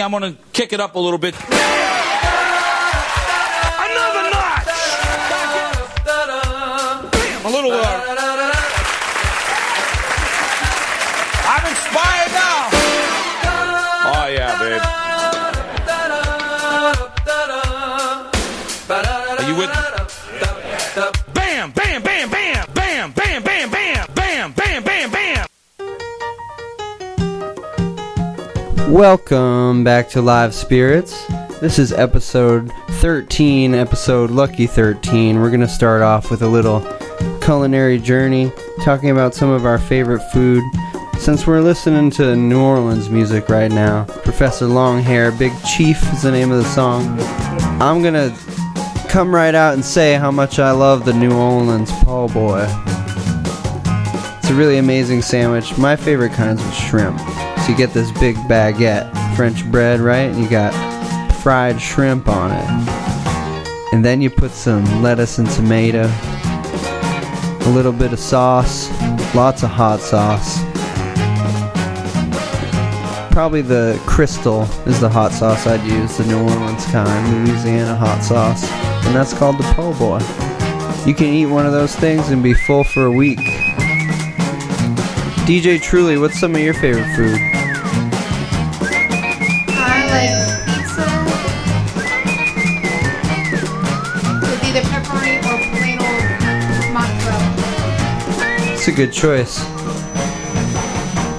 I'm going to kick it up a little bit. Another notch! Bam, a little. Uh, Welcome back to Live Spirits. This is episode 13, episode Lucky 13. We're going to start off with a little culinary journey, talking about some of our favorite food. Since we're listening to New Orleans music right now, Professor Longhair, Big Chief is the name of the song. I'm going to come right out and say how much I love the New Orleans po' boy. It's a really amazing sandwich. My favorite kinds with shrimp. You get this big baguette, French bread, right? And you got fried shrimp on it. And then you put some lettuce and tomato, a little bit of sauce, lots of hot sauce. Probably the Crystal is the hot sauce I'd use, the New Orleans kind, Louisiana hot sauce. And that's called the po' boy. You can eat one of those things and be full for a week. DJ Truly, what's some of your favorite food? Mozzarella. A good choice.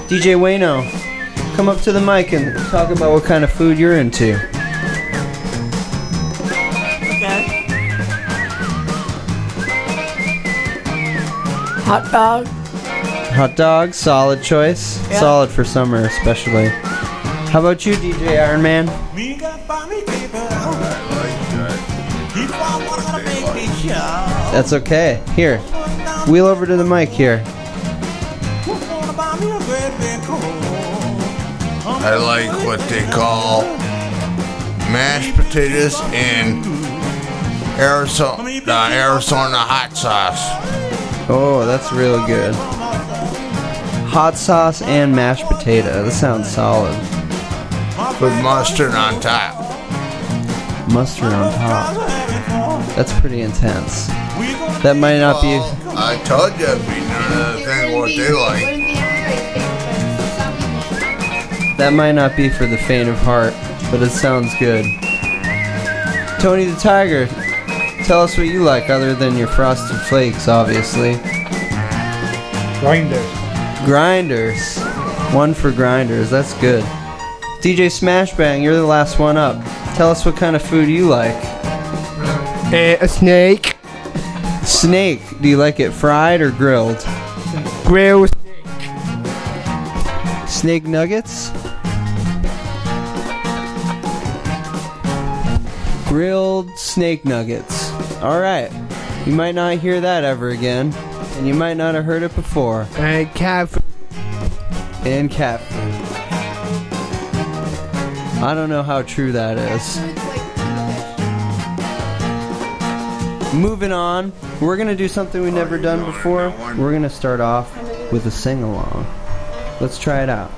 DJ Wayno, come up to the mic and talk about what kind of food you're into. Okay. Hot dog. Hot dog, solid choice. Yeah. Solid for summer, especially. How about you, DJ Iron Man? That's okay. Here, wheel over to the mic here. I like what they call mashed potatoes and Arizona, uh, Arizona hot sauce. Oh, that's real good. Hot sauce and mashed potato. That sounds solid. with mustard on top. Mustard on top. That's pretty intense. That might not be. I told you it'd be none of the thing what they like. That might not be for the faint of heart, but it sounds good. Tony the Tiger, tell us what you like other than your frosted flakes, obviously. Grinders. Grinders. One for grinders, that's good. DJ Smashbang, you're the last one up. Tell us what kind of food you like. Uh, a snake. Snake, do you like it fried or grilled? Grilled. Snake nuggets? Grilled snake nuggets. Alright. You might not hear that ever again. And you might not have heard it before. And cat food. And cat food. I don't know how true that is. Moving on, we're gonna do something we've never done before. We're gonna start off with a sing along. Let's try it out.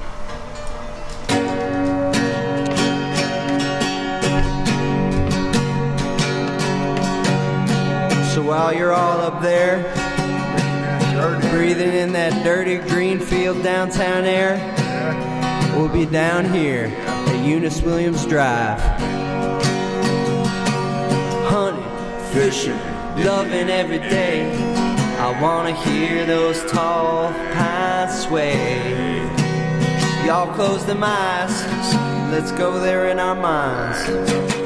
So while you're all up there, breathing in that dirty green field downtown air, we'll be down here at Eunice Williams Drive. Hunting, fishing, loving every day. I wanna hear those tall pines sway. Y'all close them eyes, let's go there in our minds.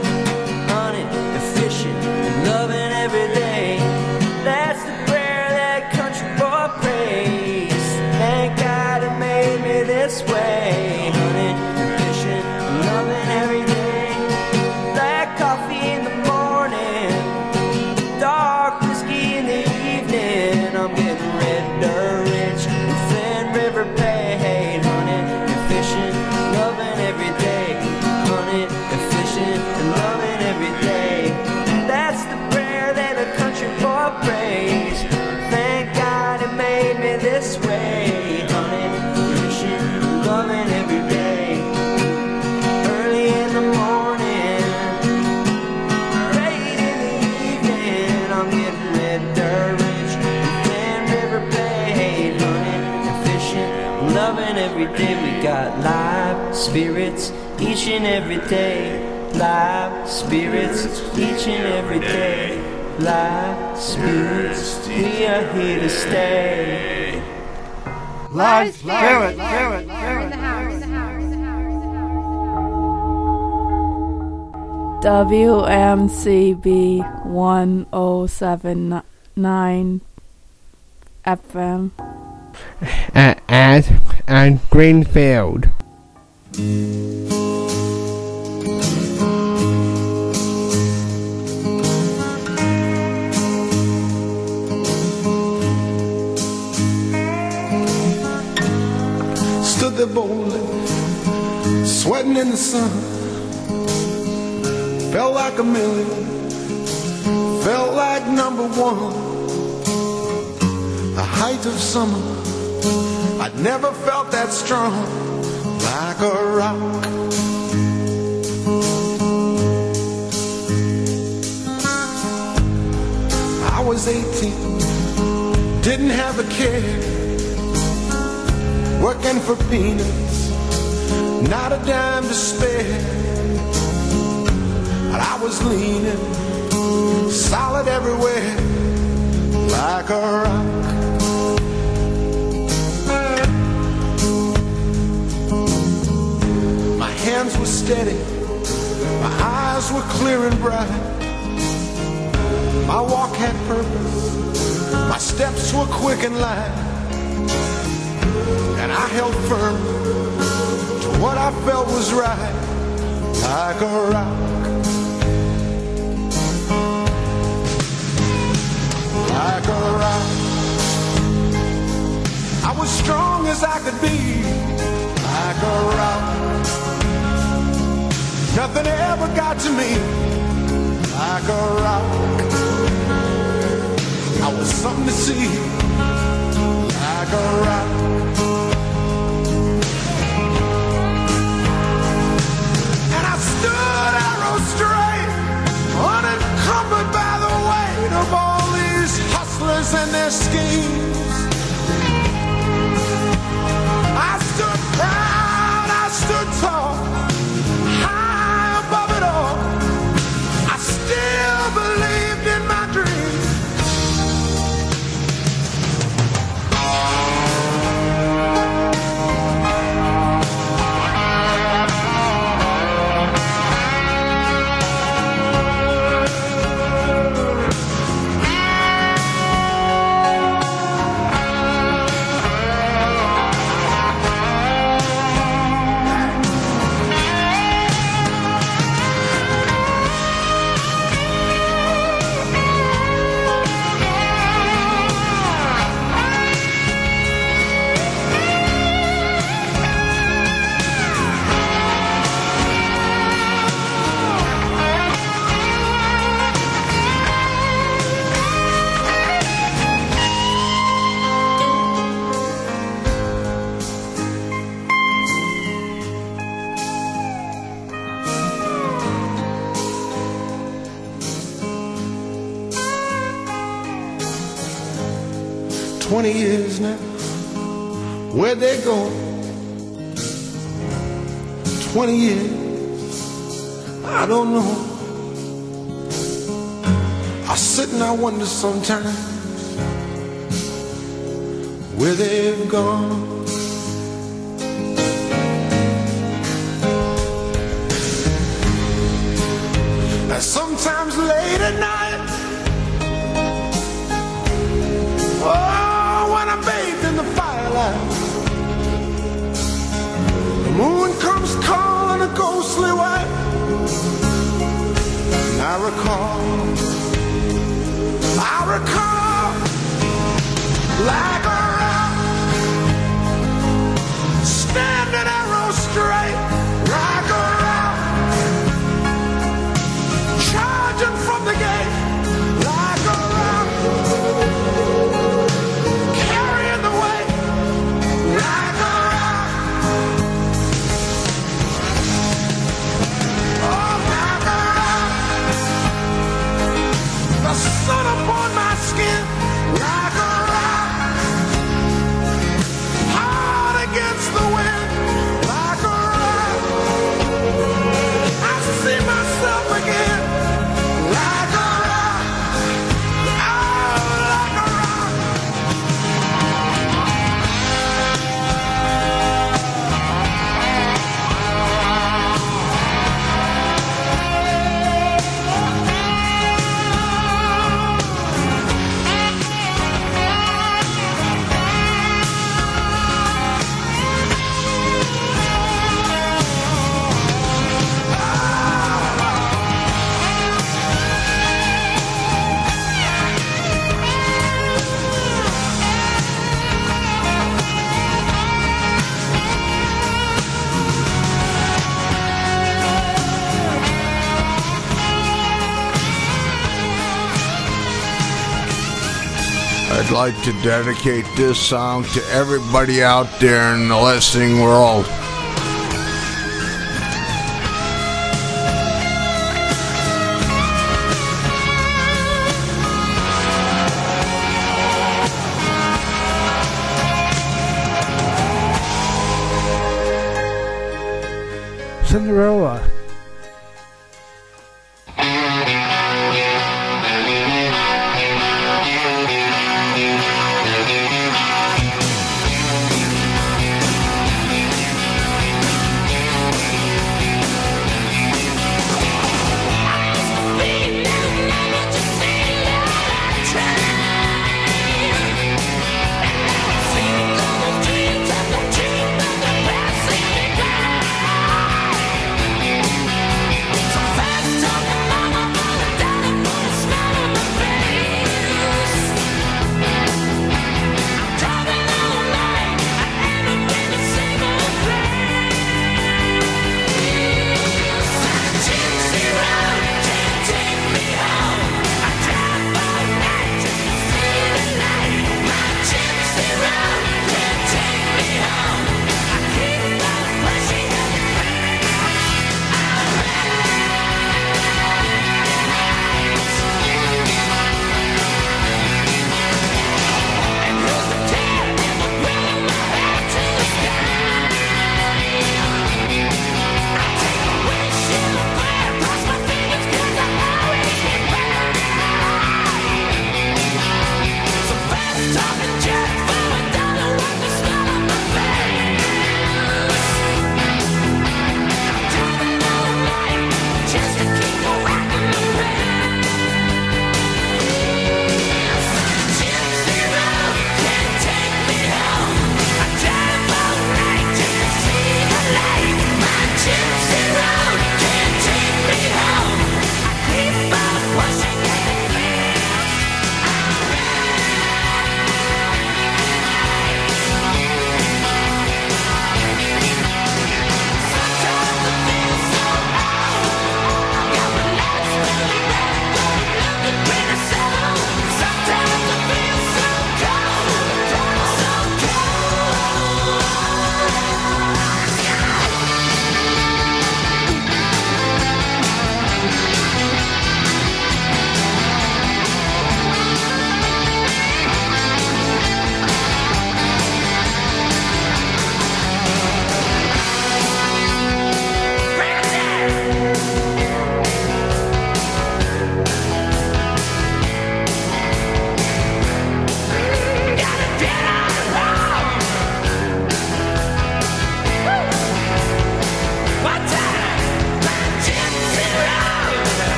Spirits each and every day. Live spirits each and every day. Live spirits, we are here to stay. Live spirit, spirit, spirit, in the house. In the house. In the house. WMCB 1079 FM. at, at, at Greenfield. stood there boldly, sweating in the sun. Felt like a million, felt like number one. The height of summer, I'd never felt that strong, like a rock. I was 18, didn't have a care working for peanuts, not a dime to spare. And I was leaning, solid everywhere, like a rock. Steady, my eyes were clear and bright. My walk had purpose, my steps were quick and light and I held firm to what I felt was right, like a rock. Like a rock. I was strong as I could be, like a rock. Nothing ever got to me, like a rock. I was something to see, like a rock. And I stood arrow straight, unencumbered by the weight of all these hustlers and their schemes. 20 years. I don't know. I sit and I wonder sometimes where they've gone. And sometimes late at night, oh, when I'm bathed in the firelight, the moon comes cold. Recall, I recall, like a rock, standing arrow straight, like to dedicate this song to everybody out there in the listening world. Cinderella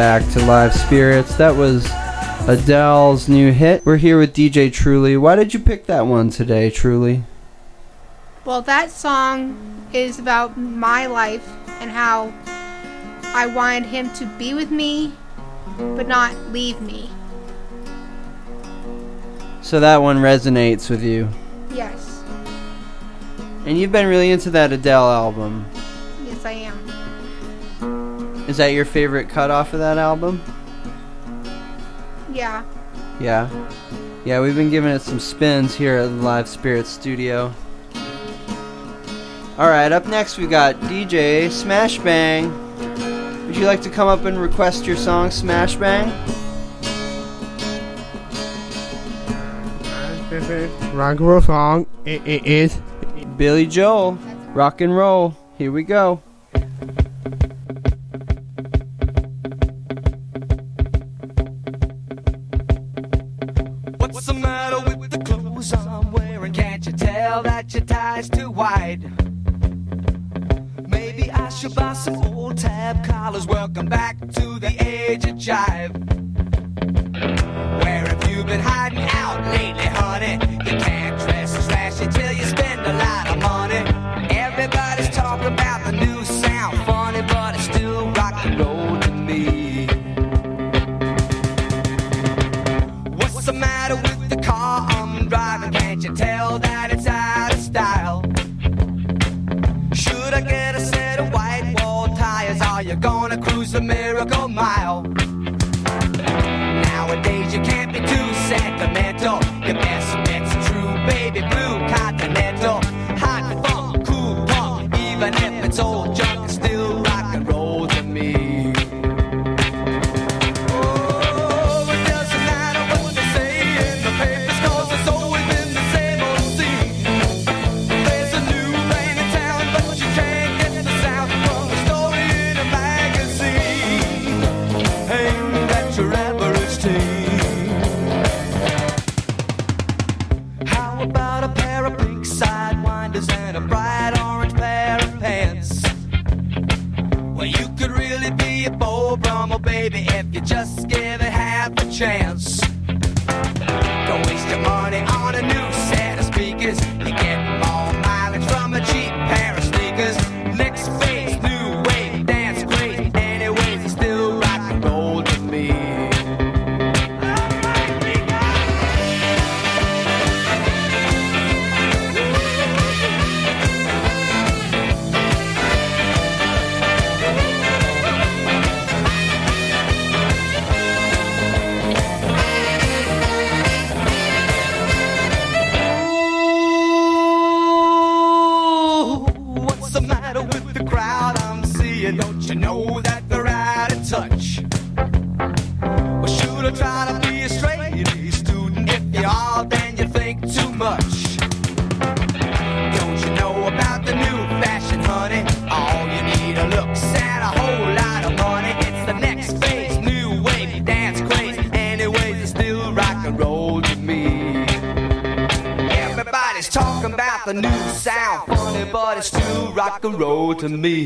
back to Live Spirits. That was Adele's new hit. We're here with DJ Truly. Why did you pick that one today, Truly? Well, that song is about my life and how I wanted him to be with me, but not leave me. So that one resonates with you. Yes, And you've been really into that Adele album. yes, I am. Is that your favorite cut off of that album? Yeah. Yeah. Yeah, we've been giving it some spins here at Live Spirit Studio. Alright, up next we got DJ Smash Bang. Would you like to come up and request your song Smash Bang? Rock and roll song. It, it is. Billy Joel, rock and roll. Here we go. That your tie's too wide? Maybe I should buy some old tab collars. Welcome back to the age of jive. Where have you been hiding out lately, honey? You can't dress as flashy till you spend a lot of money. Everybody's talking about the new sound, funny, but it's still rock and roll to me. What's the matter with the car I'm driving? Can't you tell that miracle mile? To me.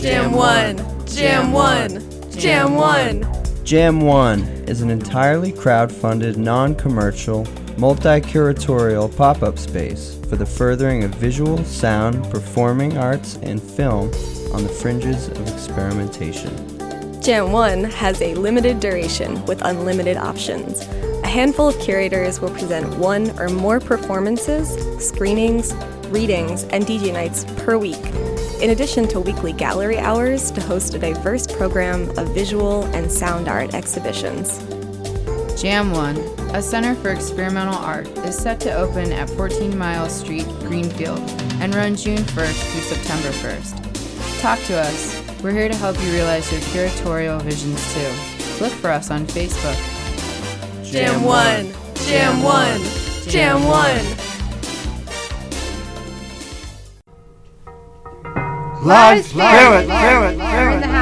Jam 1, Jam 1, Jam 1. Jam 1 is an entirely crowd-funded, non commercial, multi curatorial pop up space for the furthering of visual, sound, performing arts, and film on the fringes of experimentation. Jam 1 has a limited duration with unlimited options. A handful of curators will present one or more performances, screenings, readings, and DJ nights per week in addition to weekly gallery hours to host a diverse program of visual and sound art exhibitions. Jam 1, a center for experimental art, is set to open at 14 Mile Street, Greenfield, and run June 1st through September 1st. Talk to us. We're here to help you realize your curatorial visions too. Look for us on Facebook. Jam 1, Jam 1, Jam 1. Jam one. Live, live, spirit, spirit.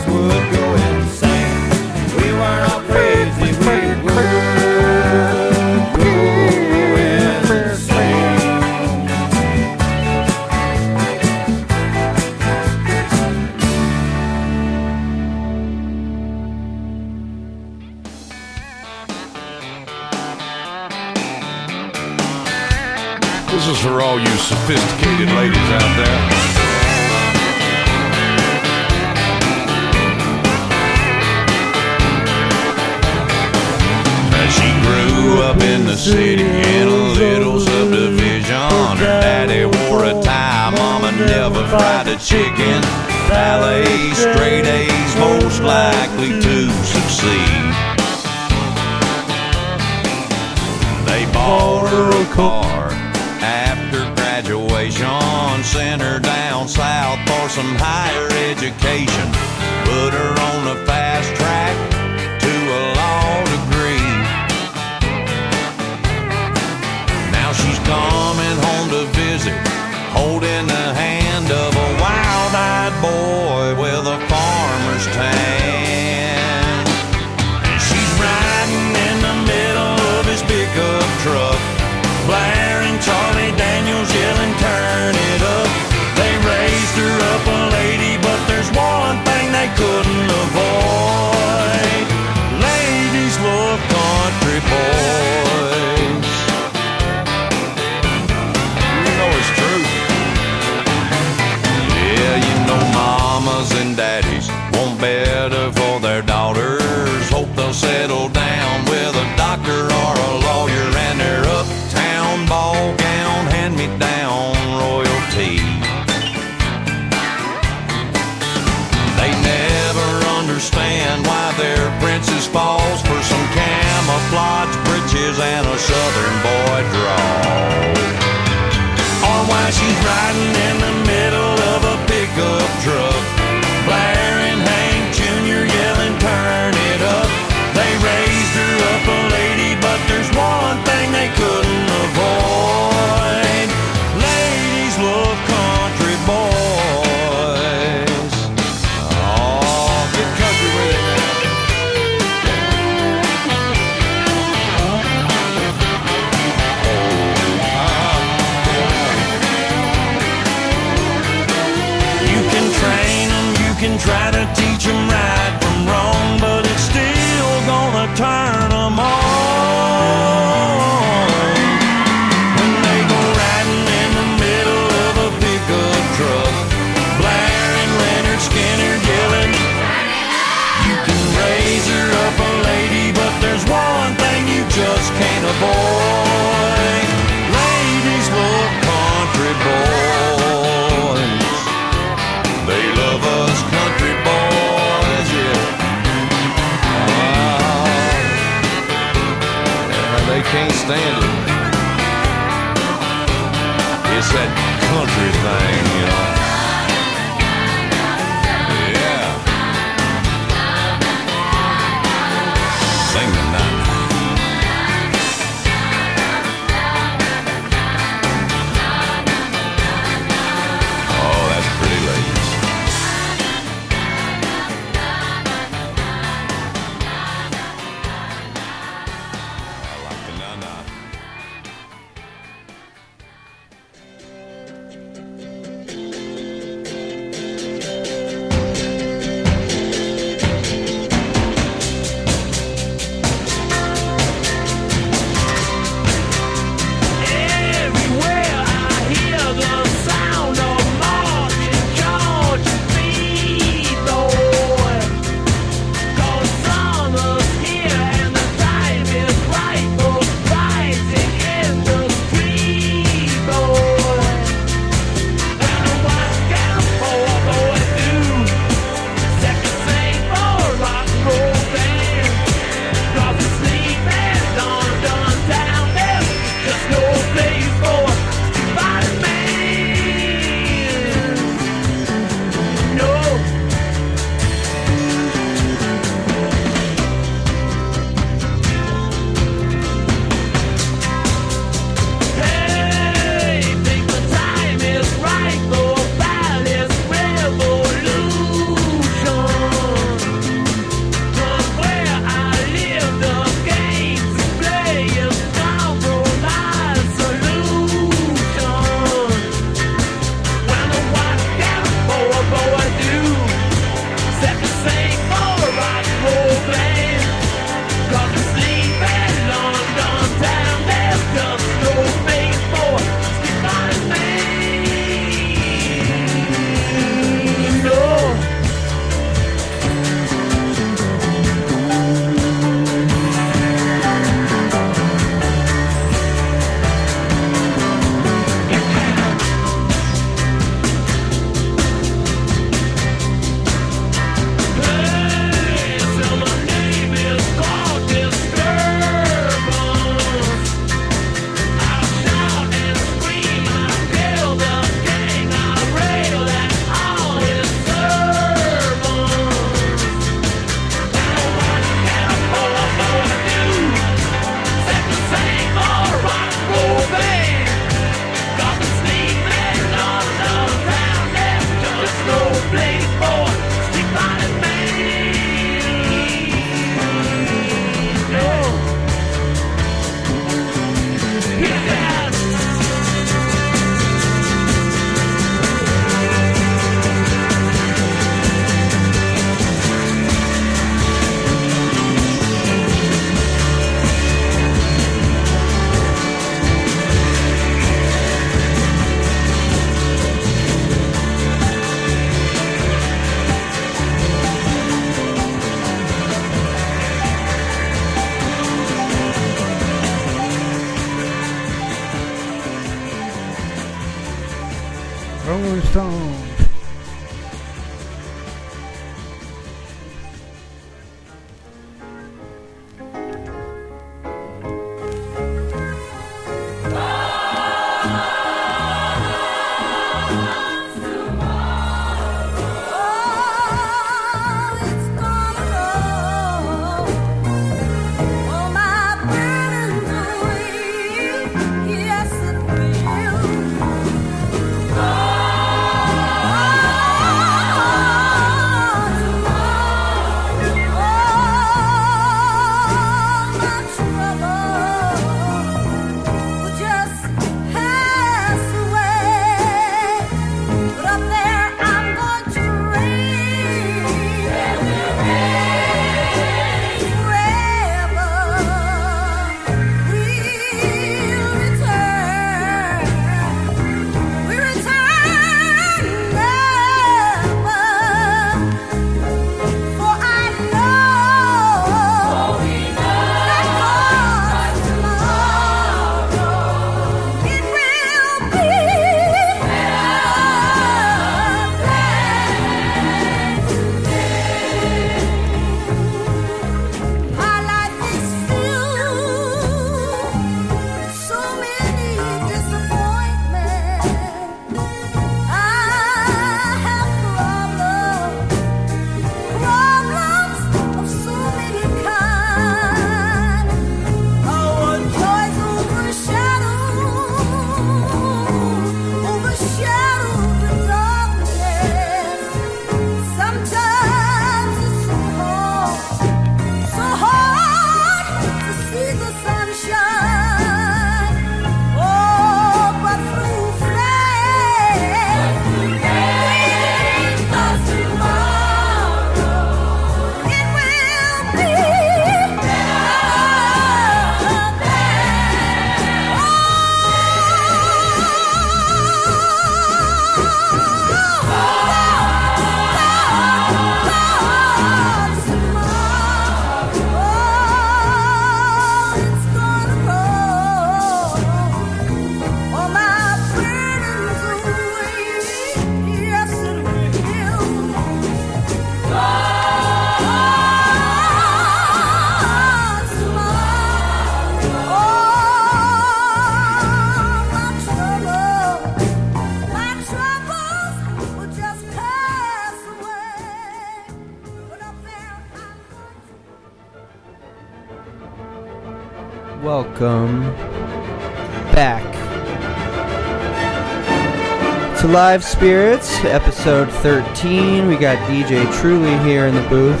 Live Spirits, episode 13. We got DJ Truly here in the booth.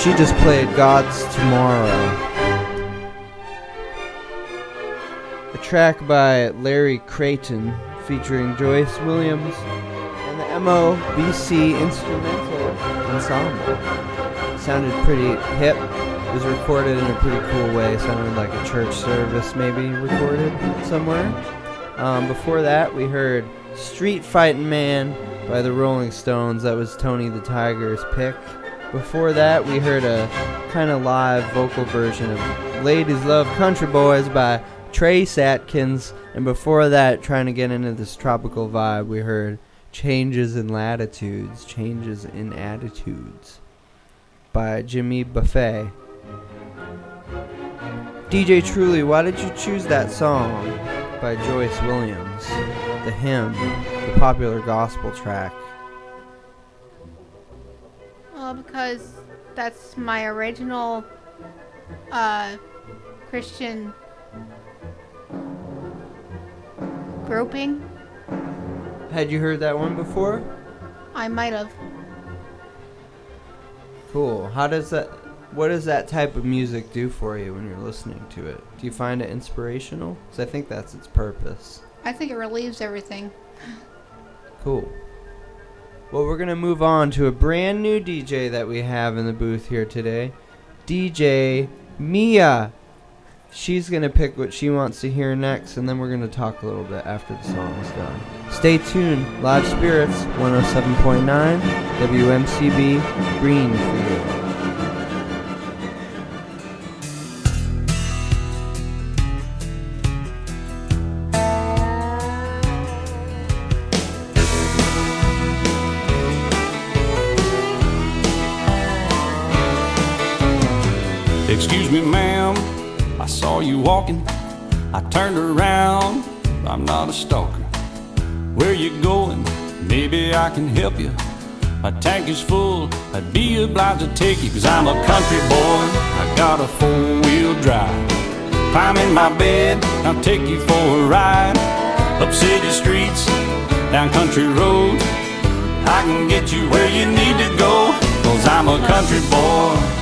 She just played God's Tomorrow. A track by Larry Creighton featuring Joyce Williams and the MOBC Instrumental Ensemble. Sounded pretty hip. It was recorded in a pretty cool way. Sounded like a church service, maybe recorded somewhere. Um, before that, we heard Street Fighting Man by the Rolling Stones. That was Tony the Tiger's pick. Before that, we heard a kind of live vocal version of Ladies Love Country Boys by Trace Atkins. And before that, trying to get into this tropical vibe, we heard Changes in Latitudes, Changes in Attitudes by Jimmy Buffett. DJ Truly, why did you choose that song by Joyce Williams? The hymn, the popular gospel track. Well, because that's my original uh, Christian groping. Had you heard that one before? I might have. Cool. How does that what does that type of music do for you when you're listening to it? Do you find it inspirational? Cuz I think that's its purpose. I think it relieves everything. Cool. Well, we're going to move on to a brand new DJ that we have in the booth here today. DJ Mia. She's going to pick what she wants to hear next, and then we're going to talk a little bit after the song is done. Stay tuned. Live Spirits 107.9 WMCB Greenfield. Excuse me, ma'am, I saw you walking. I turned around, I'm not a stalker. Where you going? Maybe I can help you. My tank is full, I'd be obliged to take you, cause I'm a country boy. I got a four wheel drive. Climb in my bed, I'll take you for a ride. Up city streets, down country roads. I can get you where you need to go, cause I'm a country boy.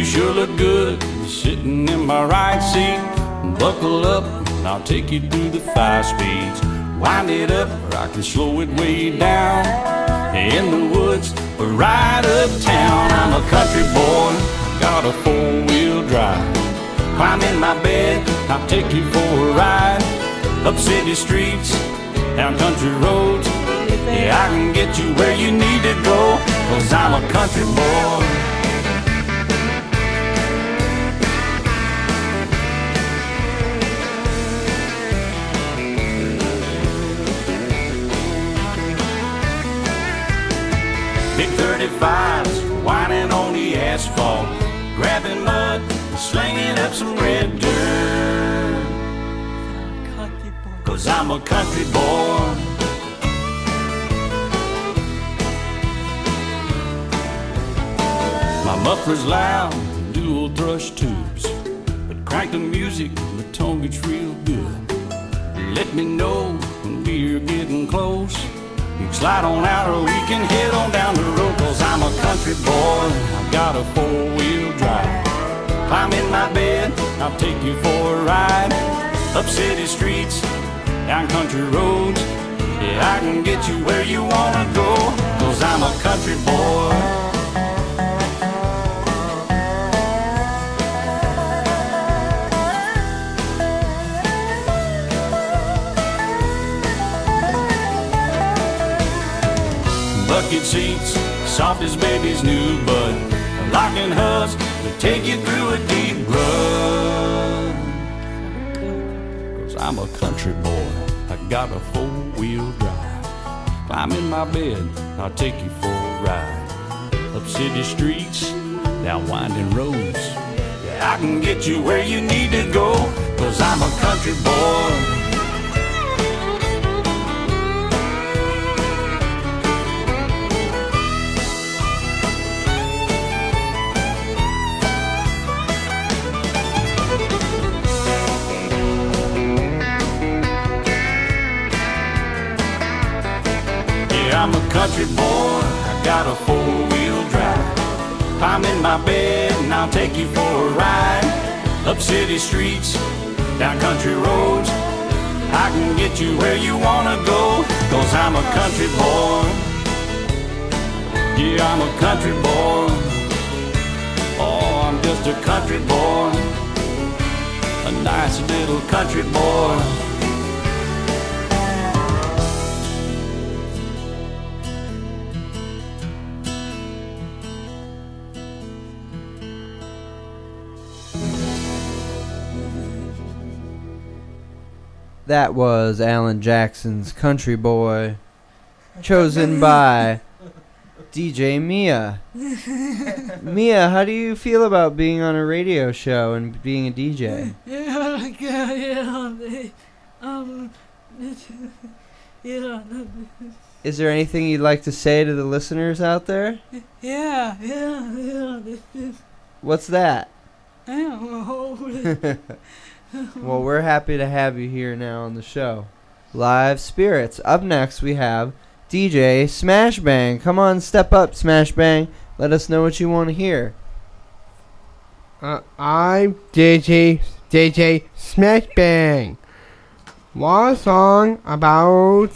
You sure look good sitting in my right seat. Buckle up, and I'll take you through the five speeds. Wind it up, or I can slow it way down. In the woods, or right uptown. I'm a country boy, got a four wheel drive. Climb in my bed, I'll take you for a ride. Up city streets, down country roads. Yeah, I can get you where you need to go, cause I'm a country boy. 35s whining on the asphalt, grabbing mud, slinging up some red dirt. Cause I'm a country boy. My muffler's loud, dual thrush tubes. But crank the music, the tone gets real good. Let me know when we're getting close. You can slide on out or we can head on down the road. Cause I'm a country boy, I've got a four wheel drive. Climb in my bed, I'll take you for a ride. Up city streets, down country roads. Yeah, I can get you where you wanna go. Cause I'm a country boy. Seats, soft as baby's new bud. Locking hubs to take you through a deep rut. Cause I'm a country boy, I got a four wheel drive. Climb in my bed, I'll take you for a ride. Up city streets, down winding roads. Yeah, I can get you where you need to go. Cause I'm a country boy. Up city streets, down country roads. I can get you where you wanna go. Cause I'm a country boy. Yeah, I'm a country boy. Oh, I'm just a country boy. A nice little country boy. That was Alan Jackson's Country Boy, chosen by DJ Mia. Mia, how do you feel about being on a radio show and being a DJ? Yeah, yeah, yeah. Um, yeah, Is there anything you'd like to say to the listeners out there? yeah, yeah, yeah. What's that? I don't know. well, we're happy to have you here now on the show. Live Spirits. Up next, we have DJ Smash Bang. Come on, step up, Smash Bang. Let us know what you want to hear. Uh, I'm DJ DJ Smash Bang. One song about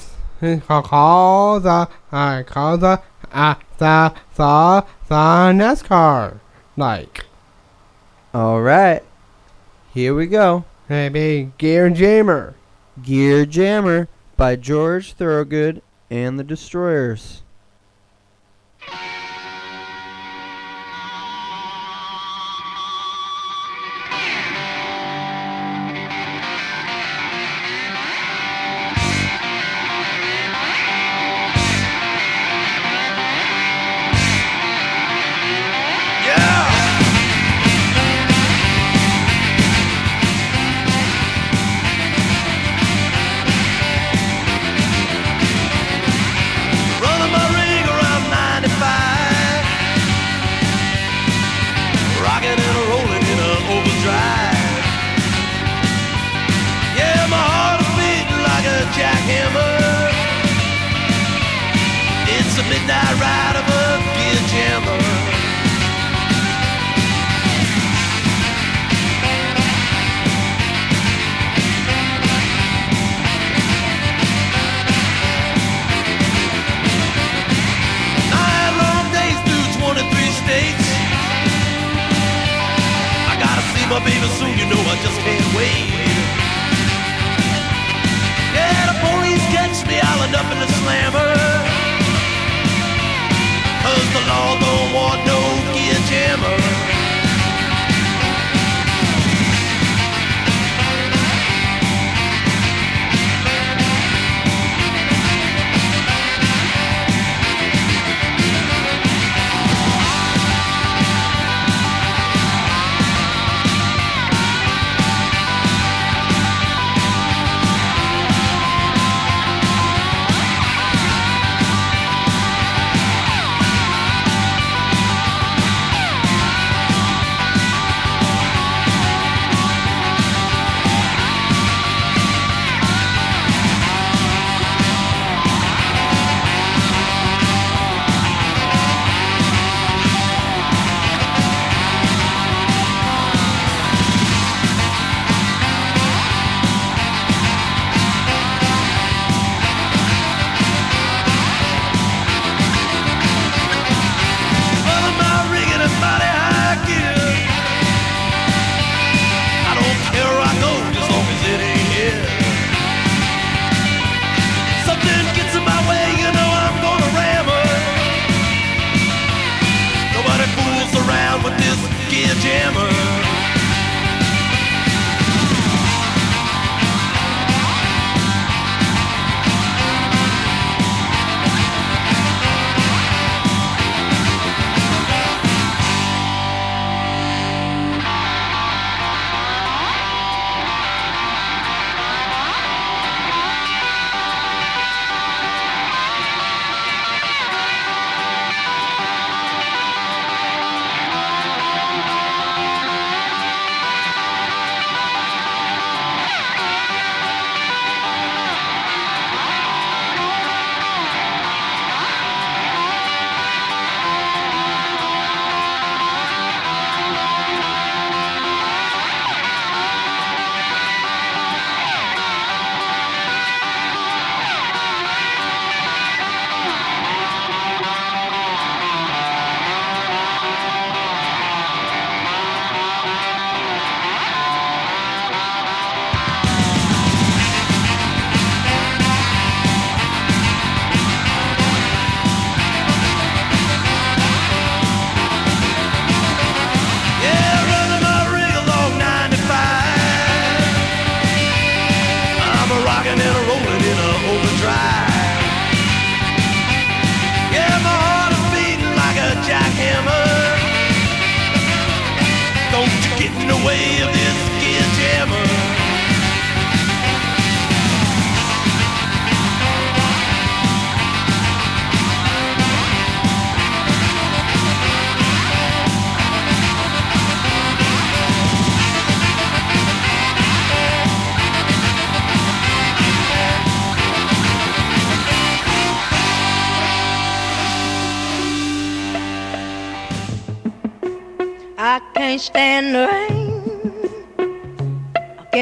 called the uh, call the uh, the the the NASCAR like. All right, here we go. Maybe Gear Jammer. Gear Jammer by George Thorogood and the Destroyers.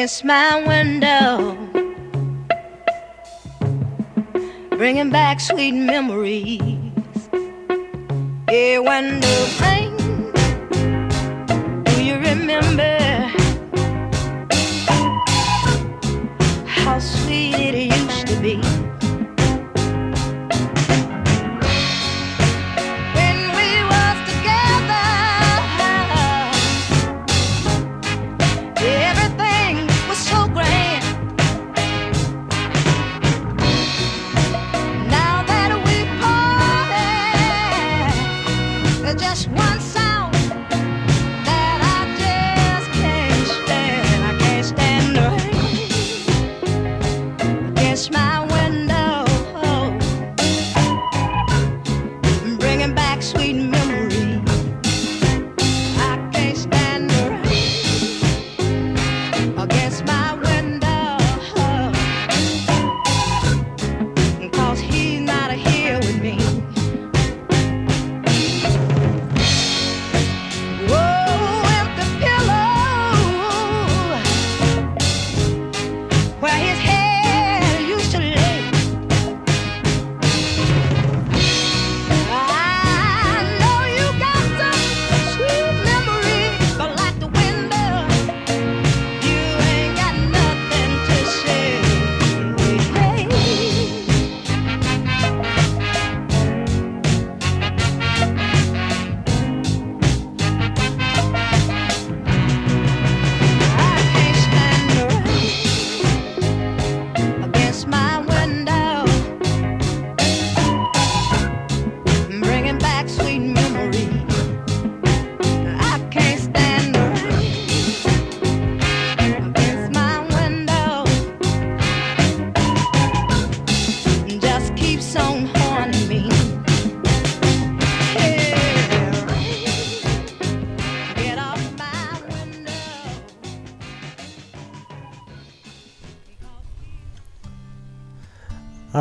Against my window, bringing back sweet memories. Yeah, when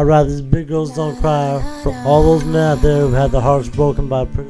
I'd rather these big girls don't cry for all those men out there who had their hearts broken by pretty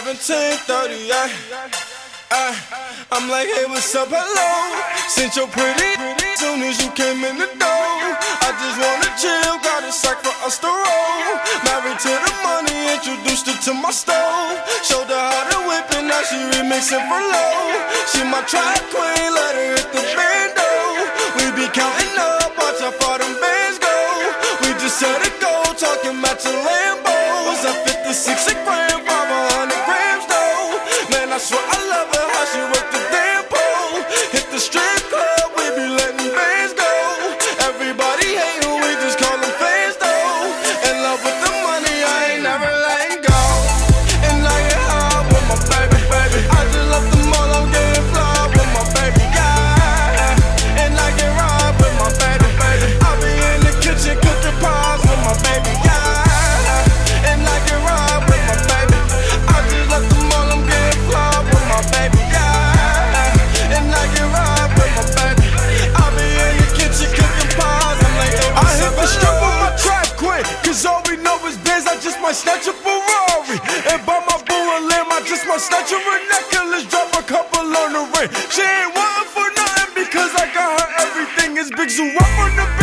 1730, I, I, I'm like, hey, what's up, hello? Since you're pretty, soon as you came in the door, I just wanna chill, got a sack for us to roll. Married to the money, introduced her to my stove. Showed her how to whip it, now she remixing for low. She my track queen, let her hit the bando. We be counting up, watch how far them bands go. We just set it go, talking about your Lambos. a 56 the grand that's what I my stature a necklace, drop a couple on the ring. She ain't wantin' for nothing because I got her everything. It's big zoo up on the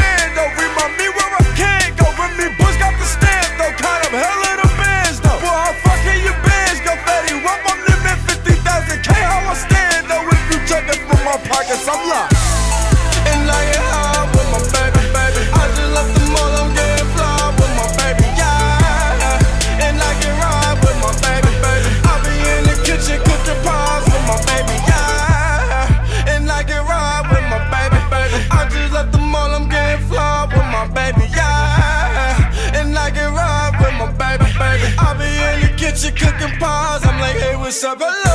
It's.